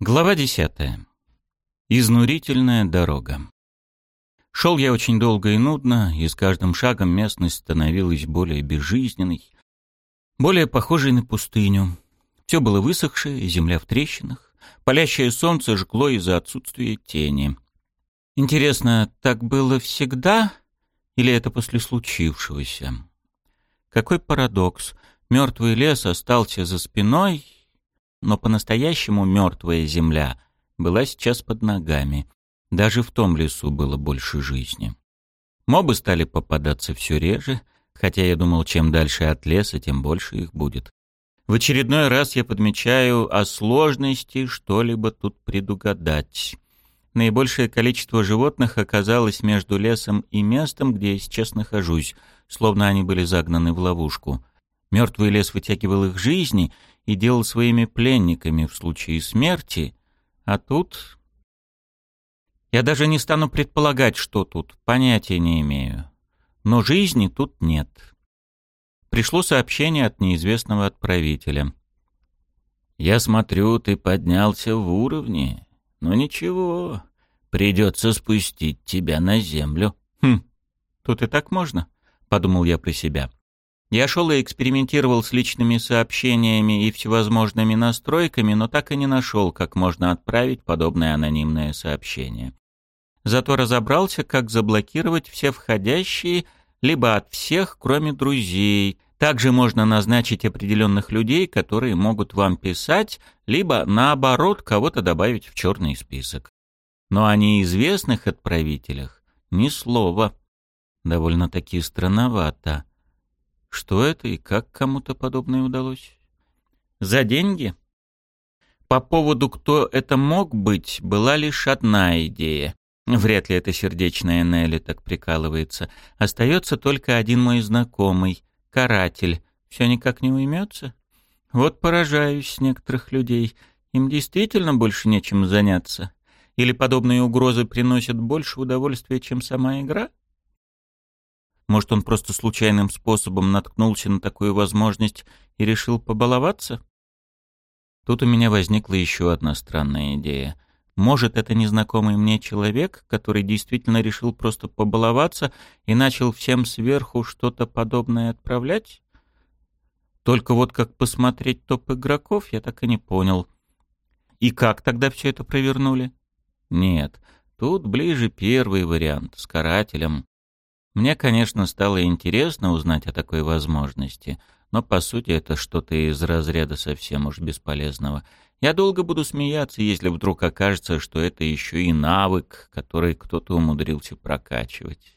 Глава десятая. Изнурительная дорога. Шел я очень долго и нудно, и с каждым шагом местность становилась более безжизненной, более похожей на пустыню. Все было высохшее, земля в трещинах, палящее солнце жгло из-за отсутствия тени. Интересно, так было всегда или это после случившегося? Какой парадокс. Мертвый лес остался за спиной, но по-настоящему мертвая земля была сейчас под ногами. Даже в том лесу было больше жизни. Мобы стали попадаться все реже, хотя я думал, чем дальше от леса, тем больше их будет. В очередной раз я подмечаю о сложности что-либо тут предугадать. Наибольшее количество животных оказалось между лесом и местом, где я сейчас нахожусь, словно они были загнаны в ловушку. Мертвый лес вытягивал их жизни и делал своими пленниками в случае смерти, а тут... Я даже не стану предполагать, что тут, понятия не имею. Но жизни тут нет. Пришло сообщение от неизвестного отправителя. «Я смотрю, ты поднялся в уровне, но ничего, придется спустить тебя на землю». «Хм, тут и так можно?» — подумал я про себя. Я шел и экспериментировал с личными сообщениями и всевозможными настройками, но так и не нашел, как можно отправить подобное анонимное сообщение. Зато разобрался, как заблокировать все входящие, либо от всех, кроме друзей. Также можно назначить определенных людей, которые могут вам писать, либо, наоборот, кого-то добавить в черный список. Но о неизвестных отправителях ни слова. Довольно-таки странновато. Что это и как кому-то подобное удалось? За деньги? По поводу, кто это мог быть, была лишь одна идея. Вряд ли эта сердечная Нелли так прикалывается. Остается только один мой знакомый, каратель. Все никак не уймется? Вот поражаюсь некоторых людей. Им действительно больше нечем заняться? Или подобные угрозы приносят больше удовольствия, чем сама игра? Может, он просто случайным способом наткнулся на такую возможность и решил побаловаться? Тут у меня возникла еще одна странная идея. Может, это незнакомый мне человек, который действительно решил просто побаловаться и начал всем сверху что-то подобное отправлять? Только вот как посмотреть топ игроков, я так и не понял. И как тогда все это провернули? Нет, тут ближе первый вариант с карателем. Мне, конечно, стало интересно узнать о такой возможности, но по сути это что-то из разряда совсем уж бесполезного. Я долго буду смеяться, если вдруг окажется, что это еще и навык, который кто-то умудрился прокачивать.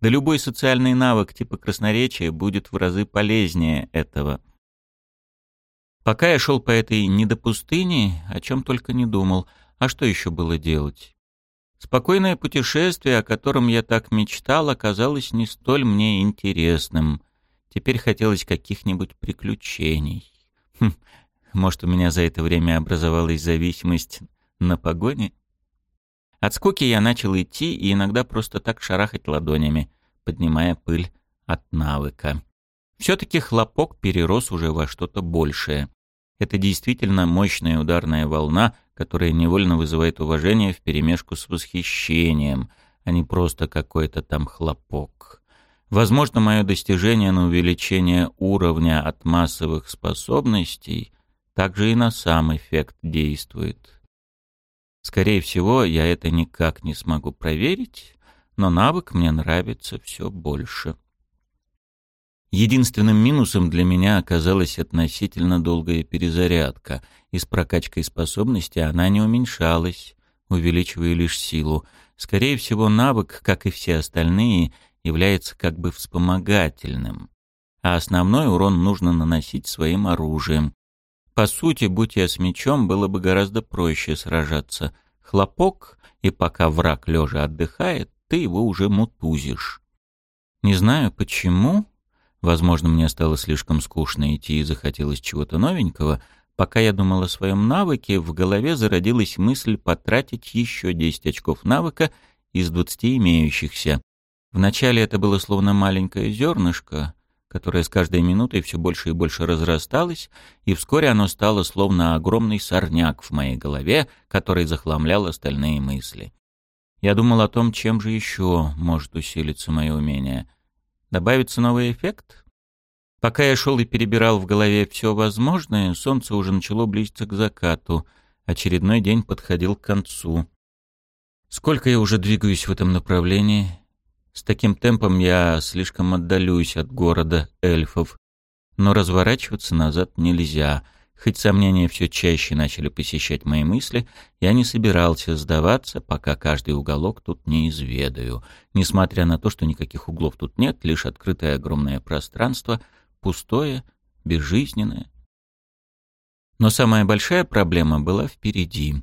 Да любой социальный навык типа красноречия будет в разы полезнее этого. Пока я шел по этой недопустыне, о чем только не думал, а что еще было делать? Спокойное путешествие, о котором я так мечтал, оказалось не столь мне интересным. Теперь хотелось каких-нибудь приключений. Хм, может, у меня за это время образовалась зависимость на погоне? От скуки я начал идти и иногда просто так шарахать ладонями, поднимая пыль от навыка. Все-таки хлопок перерос уже во что-то большее. Это действительно мощная ударная волна, которая невольно вызывает уважение вперемешку с восхищением, а не просто какой-то там хлопок. Возможно, мое достижение на увеличение уровня от массовых способностей также и на сам эффект действует. Скорее всего, я это никак не смогу проверить, но навык мне нравится все больше. Единственным минусом для меня оказалась относительно долгая перезарядка, и с прокачкой способности она не уменьшалась, увеличивая лишь силу. Скорее всего, навык, как и все остальные, является как бы вспомогательным, а основной урон нужно наносить своим оружием. По сути, будь я с мечом, было бы гораздо проще сражаться. Хлопок, и пока враг лежа отдыхает, ты его уже мутузишь. Не знаю почему, Возможно, мне стало слишком скучно идти и захотелось чего-то новенького. Пока я думал о своем навыке, в голове зародилась мысль потратить еще 10 очков навыка из 20 имеющихся. Вначале это было словно маленькое зернышко, которое с каждой минутой все больше и больше разрасталось, и вскоре оно стало словно огромный сорняк в моей голове, который захламлял остальные мысли. Я думал о том, чем же еще может усилиться мое умение. Добавится новый эффект? Пока я шел и перебирал в голове все возможное, солнце уже начало близиться к закату. Очередной день подходил к концу. Сколько я уже двигаюсь в этом направлении? С таким темпом я слишком отдалюсь от города эльфов. Но разворачиваться назад нельзя. Хоть сомнения все чаще начали посещать мои мысли, я не собирался сдаваться, пока каждый уголок тут не изведаю. Несмотря на то, что никаких углов тут нет, лишь открытое огромное пространство, пустое, безжизненное. Но самая большая проблема была впереди.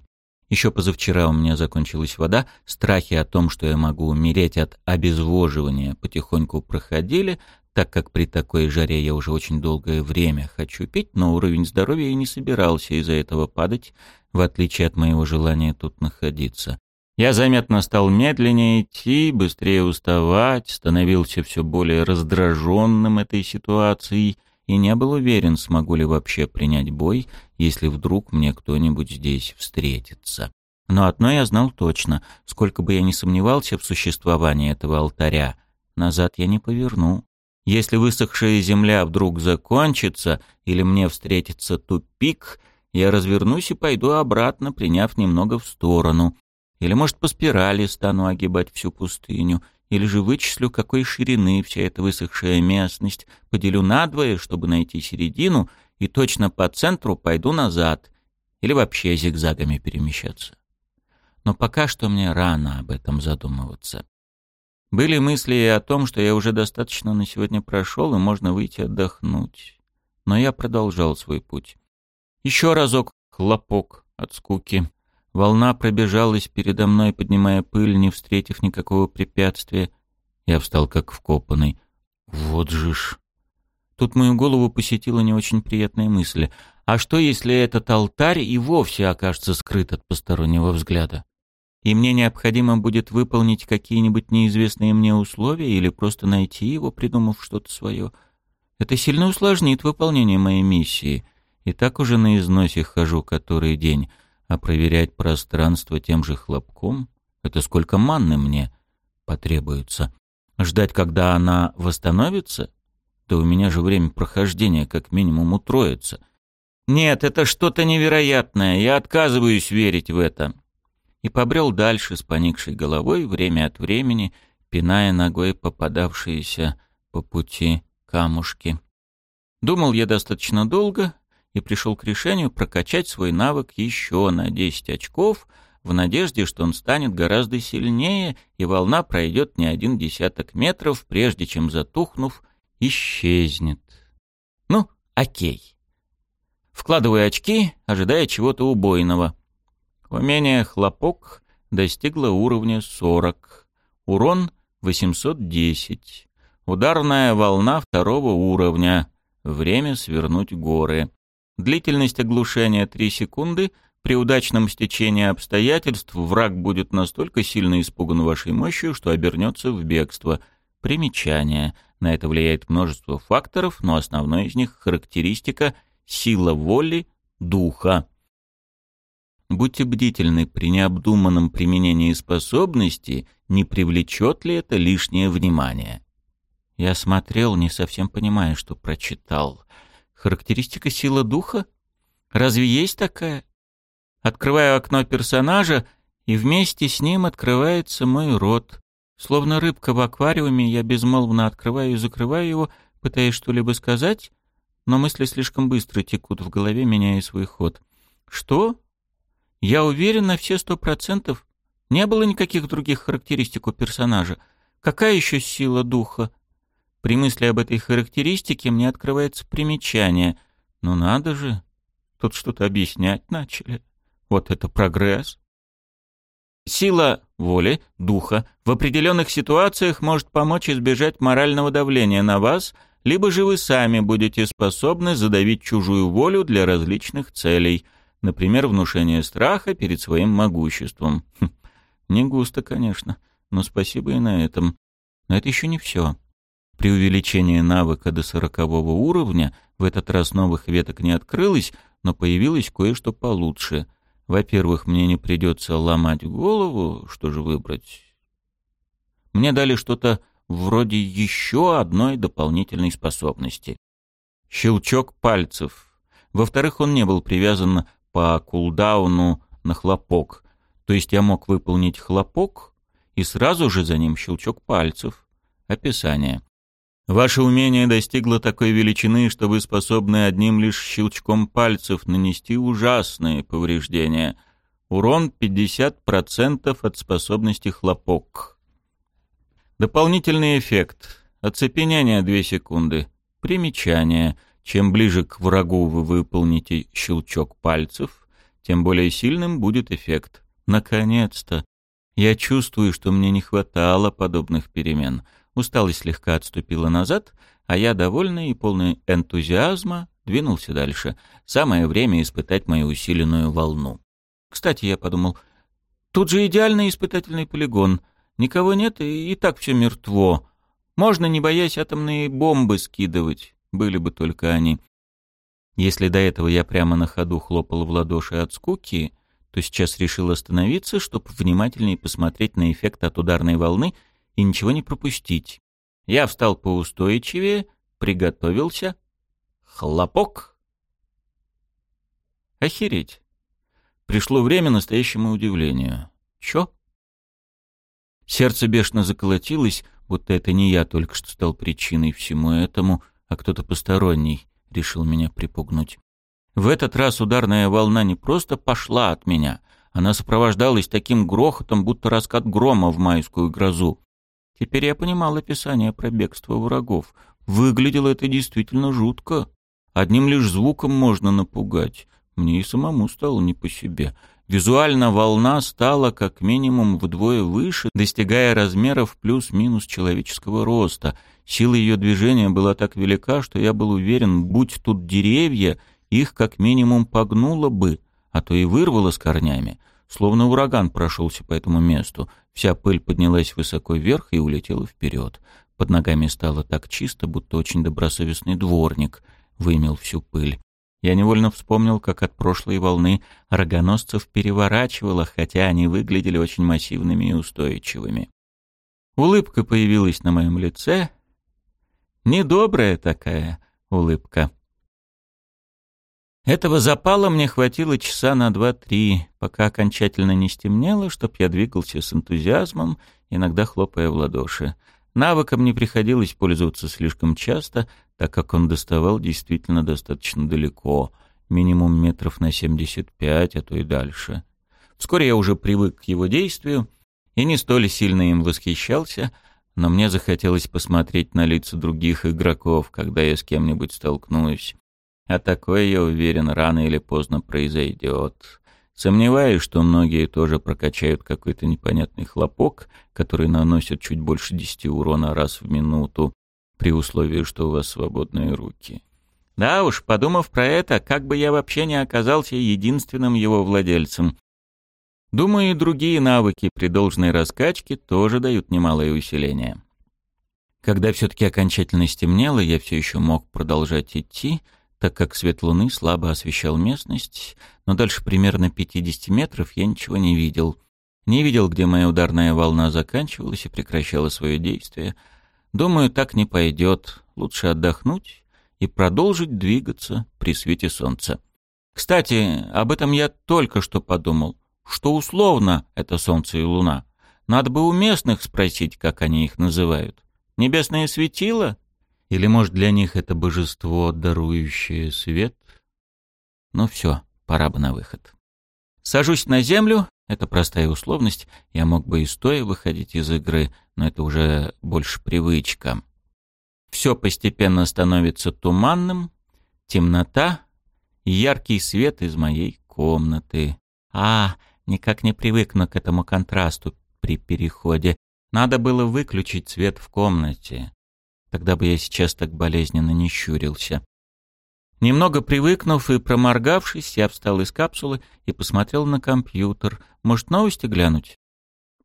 Еще позавчера у меня закончилась вода, страхи о том, что я могу умереть от обезвоживания, потихоньку проходили, так как при такой жаре я уже очень долгое время хочу пить, но уровень здоровья и не собирался из-за этого падать, в отличие от моего желания тут находиться. Я заметно стал медленнее идти, быстрее уставать, становился все более раздраженным этой ситуацией и не был уверен, смогу ли вообще принять бой, если вдруг мне кто-нибудь здесь встретится. Но одно я знал точно, сколько бы я ни сомневался в существовании этого алтаря, назад я не поверну. Если высохшая земля вдруг закончится или мне встретится тупик, я развернусь и пойду обратно, приняв немного в сторону. Или, может, по спирали стану огибать всю пустыню — или же вычислю, какой ширины вся эта высохшая местность, поделю надвое, чтобы найти середину, и точно по центру пойду назад, или вообще зигзагами перемещаться. Но пока что мне рано об этом задумываться. Были мысли и о том, что я уже достаточно на сегодня прошел, и можно выйти отдохнуть. Но я продолжал свой путь. Еще разок хлопок от скуки. Волна пробежалась передо мной, поднимая пыль, не встретив никакого препятствия. Я встал как вкопанный. Вот же ж. Тут мою голову посетила не очень приятная мысль. А что, если этот алтарь и вовсе окажется скрыт от постороннего взгляда? И мне необходимо будет выполнить какие-нибудь неизвестные мне условия или просто найти его, придумав что-то свое. Это сильно усложнит выполнение моей миссии. И так уже на износе хожу который день — а проверять пространство тем же хлопком — это сколько манны мне потребуется. Ждать, когда она восстановится? Да у меня же время прохождения как минимум утроится. Нет, это что-то невероятное, я отказываюсь верить в это. И побрел дальше с поникшей головой, время от времени, пиная ногой попадавшиеся по пути камушки. Думал я достаточно долго, и пришел к решению прокачать свой навык еще на 10 очков в надежде, что он станет гораздо сильнее и волна пройдет не один десяток метров, прежде чем, затухнув, исчезнет. Ну, окей. Вкладываю очки, ожидая чего-то убойного. Умение «Хлопок» достигло уровня 40. Урон 810. Ударная волна второго уровня. Время свернуть горы. Длительность оглушения 3 секунды. При удачном стечении обстоятельств враг будет настолько сильно испуган вашей мощью, что обернется в бегство. Примечание. На это влияет множество факторов, но основной из них — характеристика сила воли, духа. Будьте бдительны при необдуманном применении способности, не привлечет ли это лишнее внимание. Я смотрел, не совсем понимая, что прочитал. Характеристика сила духа? Разве есть такая? Открываю окно персонажа, и вместе с ним открывается мой рот. Словно рыбка в аквариуме, я безмолвно открываю и закрываю его, пытаясь что-либо сказать, но мысли слишком быстро текут в голове, меняя свой ход. Что? Я уверен на все сто процентов. Не было никаких других характеристик у персонажа. Какая еще сила духа? При мысли об этой характеристике мне открывается примечание. Ну надо же, тут что-то объяснять начали. Вот это прогресс. Сила воли, духа в определенных ситуациях может помочь избежать морального давления на вас, либо же вы сами будете способны задавить чужую волю для различных целей, например, внушение страха перед своим могуществом. Хм, не густо, конечно, но спасибо и на этом. Но это еще не все. При увеличении навыка до сорокового уровня в этот раз новых веток не открылось, но появилось кое-что получше. Во-первых, мне не придется ломать голову, что же выбрать. Мне дали что-то вроде еще одной дополнительной способности. Щелчок пальцев. Во-вторых, он не был привязан по кулдауну на хлопок. То есть я мог выполнить хлопок и сразу же за ним щелчок пальцев. Описание. Ваше умение достигло такой величины, что вы способны одним лишь щелчком пальцев нанести ужасные повреждения. Урон 50% от способности хлопок. Дополнительный эффект. Оцепенение 2 секунды. Примечание. Чем ближе к врагу вы выполните щелчок пальцев, тем более сильным будет эффект. Наконец-то. Я чувствую, что мне не хватало подобных перемен — Усталость слегка отступила назад, а я, довольный и полный энтузиазма, двинулся дальше. Самое время испытать мою усиленную волну. Кстати, я подумал, тут же идеальный испытательный полигон. Никого нет, и, и так все мертво. Можно, не боясь, атомные бомбы скидывать. Были бы только они. Если до этого я прямо на ходу хлопал в ладоши от скуки, то сейчас решил остановиться, чтобы внимательнее посмотреть на эффект от ударной волны — и ничего не пропустить. Я встал поустойчивее, приготовился. Хлопок. Охереть. Пришло время настоящему удивлению. Чё? Сердце бешено заколотилось, будто это не я только что стал причиной всему этому, а кто-то посторонний решил меня припугнуть. В этот раз ударная волна не просто пошла от меня, она сопровождалась таким грохотом, будто раскат грома в майскую грозу. Теперь я понимал описание про бегство врагов. Выглядело это действительно жутко. Одним лишь звуком можно напугать. Мне и самому стало не по себе. Визуально волна стала как минимум вдвое выше, достигая размеров плюс-минус человеческого роста. Сила ее движения была так велика, что я был уверен, будь тут деревья, их как минимум погнуло бы, а то и вырвало с корнями. Словно ураган прошелся по этому месту. Вся пыль поднялась высоко вверх и улетела вперед. Под ногами стало так чисто, будто очень добросовестный дворник вымел всю пыль. Я невольно вспомнил, как от прошлой волны рогоносцев переворачивало, хотя они выглядели очень массивными и устойчивыми. Улыбка появилась на моем лице. Недобрая такая улыбка. Этого запала мне хватило часа на два-три, пока окончательно не стемнело, чтоб я двигался с энтузиазмом, иногда хлопая в ладоши. Навыком не приходилось пользоваться слишком часто, так как он доставал действительно достаточно далеко, минимум метров на 75, а то и дальше. Вскоре я уже привык к его действию и не столь сильно им восхищался, но мне захотелось посмотреть на лица других игроков, когда я с кем-нибудь столкнусь. А такое, я уверен, рано или поздно произойдет. Сомневаюсь, что многие тоже прокачают какой-то непонятный хлопок, который наносит чуть больше десяти урона раз в минуту, при условии, что у вас свободные руки. Да уж, подумав про это, как бы я вообще не оказался единственным его владельцем. Думаю, и другие навыки при должной раскачке тоже дают немалое усиление. Когда все-таки окончательно стемнело, я все еще мог продолжать идти — так как свет луны слабо освещал местность, но дальше примерно 50 метров я ничего не видел. Не видел, где моя ударная волна заканчивалась и прекращала свое действие. Думаю, так не пойдет. Лучше отдохнуть и продолжить двигаться при свете солнца. Кстати, об этом я только что подумал. Что условно это солнце и луна? Надо бы у местных спросить, как они их называют. Небесное светило? Или, может, для них это божество, дарующее свет? Ну все, пора бы на выход. Сажусь на землю, это простая условность, я мог бы и стоя выходить из игры, но это уже больше привычка. Все постепенно становится туманным, темнота яркий свет из моей комнаты. А, никак не привыкну к этому контрасту при переходе. Надо было выключить свет в комнате. Тогда бы я сейчас так болезненно не щурился. Немного привыкнув и проморгавшись, я встал из капсулы и посмотрел на компьютер. Может, новости глянуть?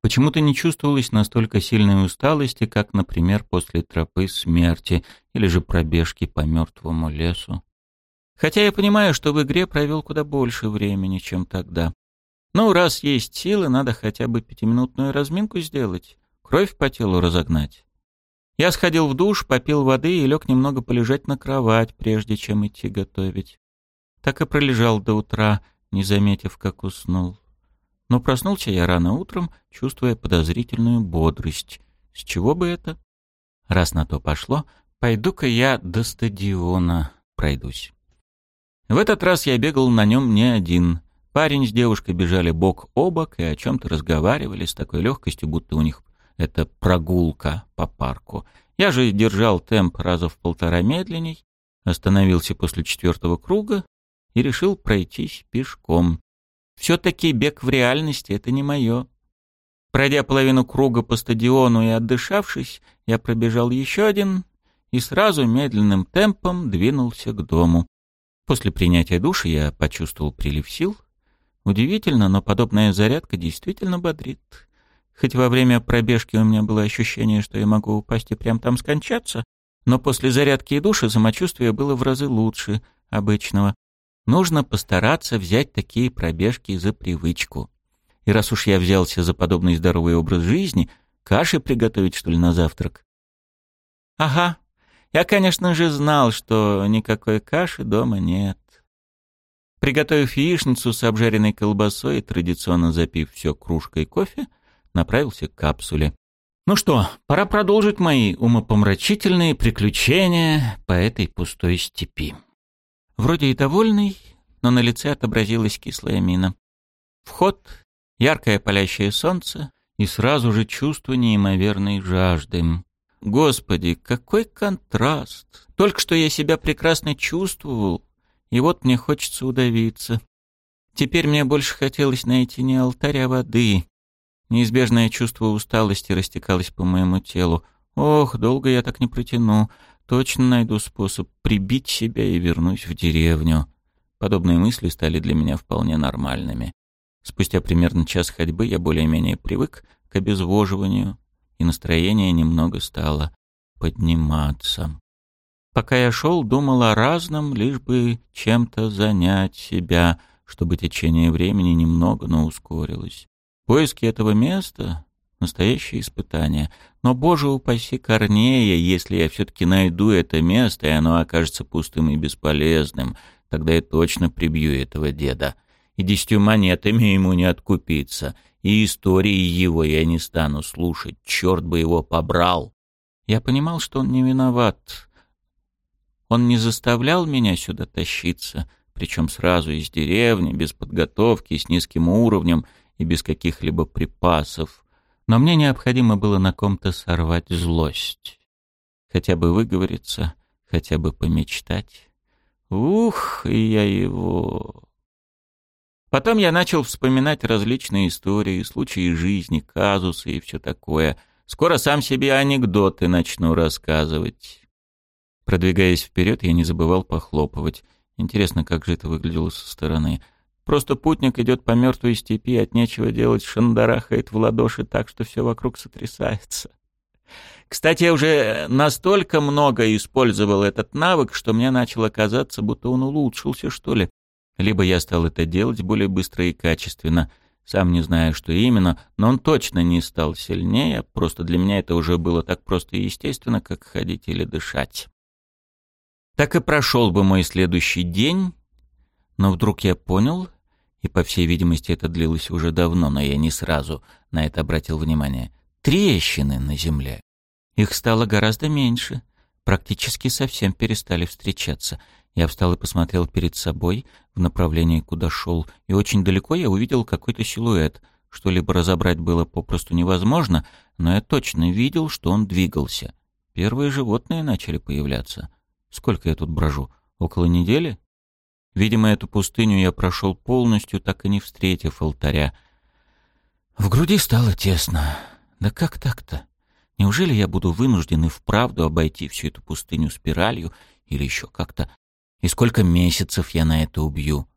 Почему-то не чувствовалось настолько сильной усталости, как, например, после тропы смерти или же пробежки по мертвому лесу. Хотя я понимаю, что в игре провел куда больше времени, чем тогда. Ну, раз есть силы, надо хотя бы пятиминутную разминку сделать, кровь по телу разогнать. Я сходил в душ, попил воды и лег немного полежать на кровать, прежде чем идти готовить. Так и пролежал до утра, не заметив, как уснул. Но проснулся я рано утром, чувствуя подозрительную бодрость. С чего бы это? Раз на то пошло, пойду-ка я до стадиона пройдусь. В этот раз я бегал на нем не один. Парень с девушкой бежали бок о бок и о чем-то разговаривали с такой легкостью, будто у них это прогулка по парку. Я же держал темп раза в полтора медленней, остановился после четвертого круга и решил пройтись пешком. Все-таки бег в реальности — это не мое. Пройдя половину круга по стадиону и отдышавшись, я пробежал еще один и сразу медленным темпом двинулся к дому. После принятия душа я почувствовал прилив сил. Удивительно, но подобная зарядка действительно бодрит. Хоть во время пробежки у меня было ощущение, что я могу упасть и прям там скончаться, но после зарядки и душа самочувствие было в разы лучше обычного. Нужно постараться взять такие пробежки за привычку. И раз уж я взялся за подобный здоровый образ жизни, каши приготовить, что ли, на завтрак? Ага, я, конечно же, знал, что никакой каши дома нет. Приготовив яичницу с обжаренной колбасой и традиционно запив все кружкой кофе, направился к капсуле. Ну что, пора продолжить мои умопомрачительные приключения по этой пустой степи. Вроде и довольный, но на лице отобразилась кислая мина. Вход, яркое палящее солнце и сразу же чувство неимоверной жажды. Господи, какой контраст! Только что я себя прекрасно чувствовал, и вот мне хочется удавиться. Теперь мне больше хотелось найти не алтарь, а воды. Неизбежное чувство усталости растекалось по моему телу. Ох, долго я так не протяну. Точно найду способ прибить себя и вернусь в деревню. Подобные мысли стали для меня вполне нормальными. Спустя примерно час ходьбы я более-менее привык к обезвоживанию, и настроение немного стало подниматься. Пока я шел, думал о разном, лишь бы чем-то занять себя, чтобы течение времени немного, но ускорилось. Поиски этого места Настоящее испытание. Но, боже упаси Корнея, если я все-таки найду это место, и оно окажется пустым и бесполезным, тогда я точно прибью этого деда. И десятью монетами ему не откупиться. И истории его я не стану слушать. Черт бы его побрал. Я понимал, что он не виноват. Он не заставлял меня сюда тащиться, причем сразу из деревни, без подготовки, с низким уровнем и без каких-либо припасов но мне необходимо было на ком-то сорвать злость. Хотя бы выговориться, хотя бы помечтать. Ух, я его... Потом я начал вспоминать различные истории, случаи жизни, казусы и все такое. Скоро сам себе анекдоты начну рассказывать. Продвигаясь вперед, я не забывал похлопывать. Интересно, как же это выглядело со стороны. Просто путник идет по мертвой степи, от нечего делать, шандарахает в ладоши так, что все вокруг сотрясается. Кстати, я уже настолько много использовал этот навык, что мне начало казаться, будто он улучшился, что ли. Либо я стал это делать более быстро и качественно, сам не знаю, что именно, но он точно не стал сильнее, просто для меня это уже было так просто и естественно, как ходить или дышать. Так и прошел бы мой следующий день, но вдруг я понял, и, по всей видимости, это длилось уже давно, но я не сразу на это обратил внимание, трещины на земле. Их стало гораздо меньше, практически совсем перестали встречаться. Я встал и посмотрел перед собой в направлении, куда шел, и очень далеко я увидел какой-то силуэт. Что-либо разобрать было попросту невозможно, но я точно видел, что он двигался. Первые животные начали появляться. Сколько я тут брожу? Около недели? Видимо, эту пустыню я прошел полностью, так и не встретив алтаря. В груди стало тесно. Да как так-то? Неужели я буду вынужден и вправду обойти всю эту пустыню спиралью или еще как-то? И сколько месяцев я на это убью?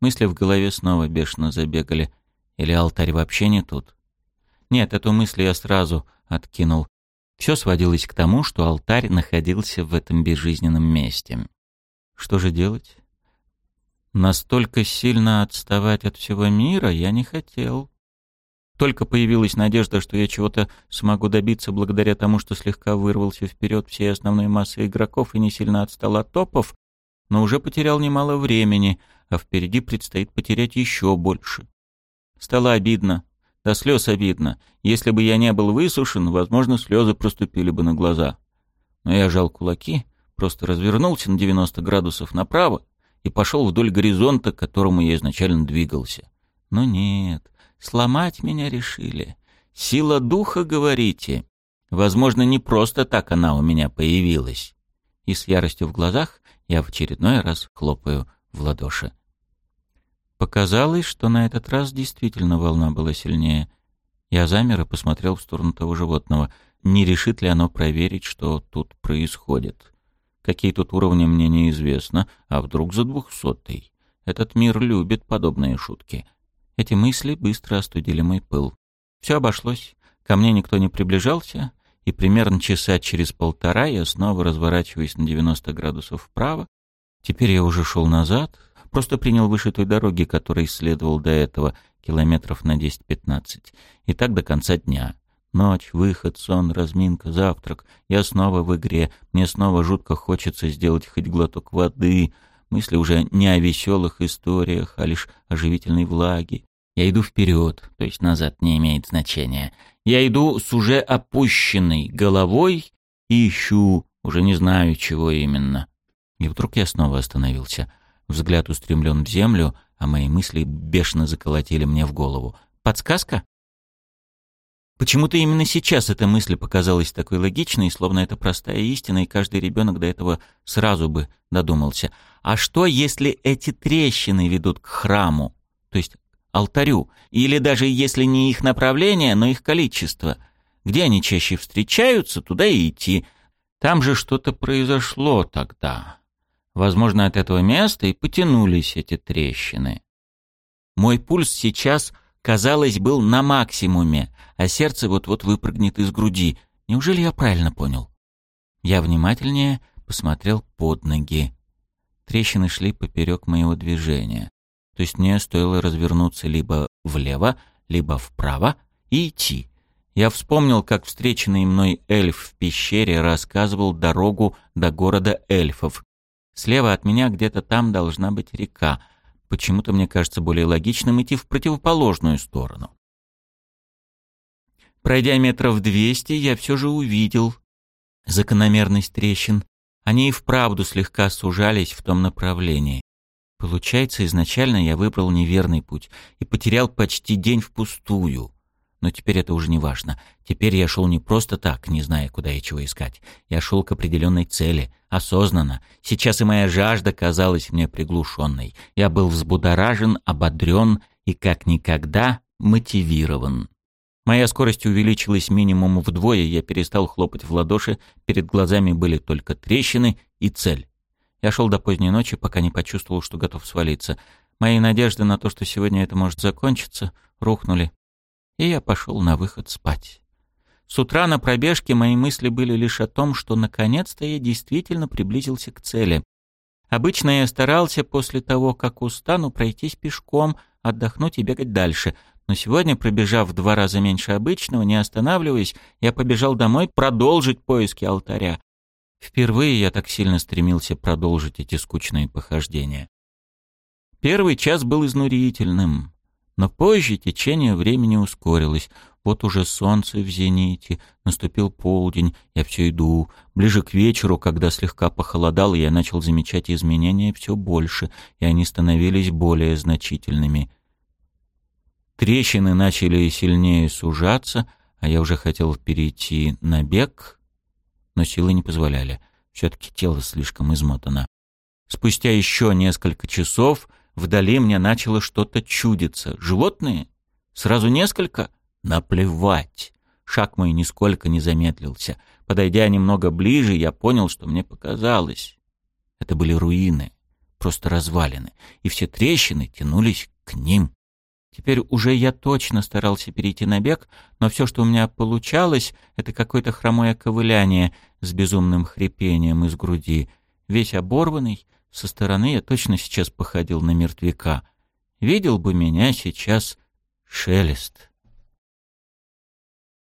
Мысли в голове снова бешено забегали. Или алтарь вообще не тут? Нет, эту мысль я сразу откинул. Все сводилось к тому, что алтарь находился в этом безжизненном месте. Что же делать? Настолько сильно отставать от всего мира я не хотел. Только появилась надежда, что я чего-то смогу добиться благодаря тому, что слегка вырвался вперед всей основной массы игроков и не сильно отстал от топов, но уже потерял немало времени, а впереди предстоит потерять еще больше. Стало обидно, до слез обидно. Если бы я не был высушен, возможно, слезы проступили бы на глаза. Но я жал кулаки, просто развернулся на 90 градусов направо и пошел вдоль горизонта, к которому я изначально двигался. Но нет, сломать меня решили. Сила духа, говорите? Возможно, не просто так она у меня появилась. И с яростью в глазах я в очередной раз хлопаю в ладоши. Показалось, что на этот раз действительно волна была сильнее. Я замер и посмотрел в сторону того животного. Не решит ли оно проверить, что тут происходит? Какие тут уровни мне неизвестно, а вдруг за двухсотый? Этот мир любит подобные шутки. Эти мысли быстро остудили мой пыл. Все обошлось. Ко мне никто не приближался, и примерно часа через полтора я снова разворачиваюсь на 90 градусов вправо. Теперь я уже шел назад, Просто принял выше той дороги, которой исследовал до этого, километров на 10-15. И так до конца дня. Ночь, выход, сон, разминка, завтрак. Я снова в игре. Мне снова жутко хочется сделать хоть глоток воды. Мысли уже не о веселых историях, а лишь о живительной влаге. Я иду вперед, то есть назад не имеет значения. Я иду с уже опущенной головой и ищу, уже не знаю, чего именно. И вдруг я снова остановился — Взгляд устремлен в землю, а мои мысли бешено заколотили мне в голову. «Подсказка?» Почему-то именно сейчас эта мысль показалась такой логичной, словно это простая истина, и каждый ребенок до этого сразу бы додумался. А что, если эти трещины ведут к храму, то есть алтарю, или даже если не их направление, но их количество? Где они чаще встречаются, туда и идти. Там же что-то произошло тогда. Возможно, от этого места и потянулись эти трещины. Мой пульс сейчас, казалось, был на максимуме, а сердце вот-вот выпрыгнет из груди. Неужели я правильно понял? Я внимательнее посмотрел под ноги. Трещины шли поперек моего движения. То есть мне стоило развернуться либо влево, либо вправо и идти. Я вспомнил, как встреченный мной эльф в пещере рассказывал дорогу до города эльфов, Слева от меня где-то там должна быть река. Почему-то мне кажется более логичным идти в противоположную сторону. Пройдя метров двести, я все же увидел закономерность трещин. Они и вправду слегка сужались в том направлении. Получается, изначально я выбрал неверный путь и потерял почти день впустую. Но теперь это уже не важно. Теперь я шел не просто так, не зная, куда и чего искать. Я шел к определенной цели, осознанно. Сейчас и моя жажда казалась мне приглушенной. Я был взбудоражен, ободрен и как никогда мотивирован. Моя скорость увеличилась минимум вдвое, я перестал хлопать в ладоши, перед глазами были только трещины и цель. Я шел до поздней ночи, пока не почувствовал, что готов свалиться. Мои надежды на то, что сегодня это может закончиться, рухнули и я пошел на выход спать. С утра на пробежке мои мысли были лишь о том, что наконец-то я действительно приблизился к цели. Обычно я старался после того, как устану, пройтись пешком, отдохнуть и бегать дальше. Но сегодня, пробежав в два раза меньше обычного, не останавливаясь, я побежал домой продолжить поиски алтаря. Впервые я так сильно стремился продолжить эти скучные похождения. Первый час был изнурительным. Но позже течение времени ускорилось. Вот уже солнце в зените, наступил полдень, я все иду. Ближе к вечеру, когда слегка похолодало, я начал замечать изменения все больше, и они становились более значительными. Трещины начали сильнее сужаться, а я уже хотел перейти на бег, но силы не позволяли. Все-таки тело слишком измотано. Спустя еще несколько часов — Вдали мне начало что-то чудиться. Животные? Сразу несколько? Наплевать. Шаг мой нисколько не замедлился. Подойдя немного ближе, я понял, что мне показалось. Это были руины, просто развалины, и все трещины тянулись к ним. Теперь уже я точно старался перейти на бег, но все, что у меня получалось, это какое-то хромое ковыляние с безумным хрипением из груди. Весь оборванный, со стороны я точно сейчас походил на мертвяка. Видел бы меня сейчас шелест.